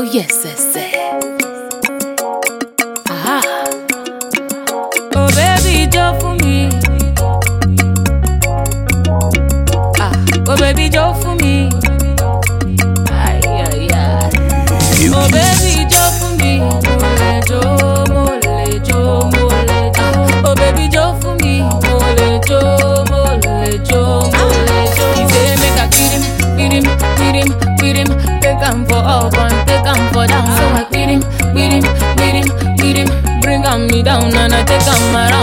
Oh yes, yes, yes. Ah. Oh baby, jó fún mi. Ah. Oh baby, me down and I take am around.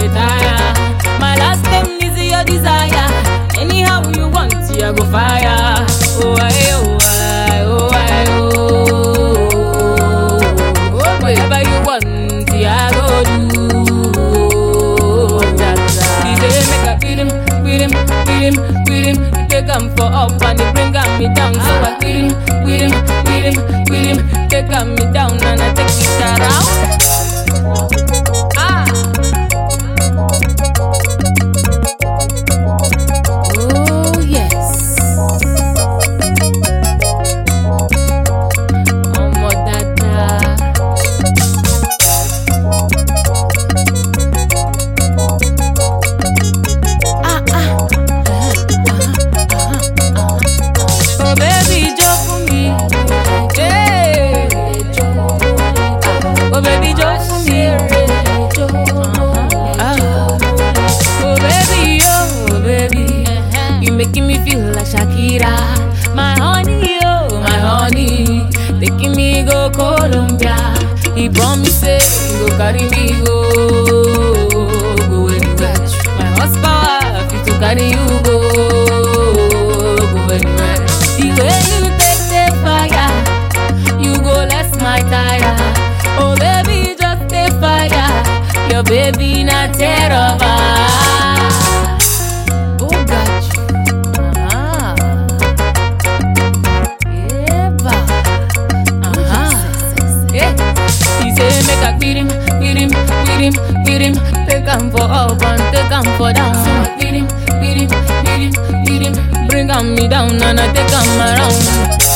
They. My last name is your desire. Anyhow you want, I go fire. Oh, I, oh, I, oh, I, oh. Oh, you want, I go do. Say make I beat him, beat him, beat him, beat him. Take him for up and he bring me down. So I Colombia. He promised go carry me go, go anywhere. My horsepower fit to carry you go, go anywhere. The way you take the fire, you go less my tire. Oh baby, just the fire. Your baby not. Oh, beat him. Take him for up and take him for down. So I beat him, beat him, beat him, beat him. Bring him me down and I take him around.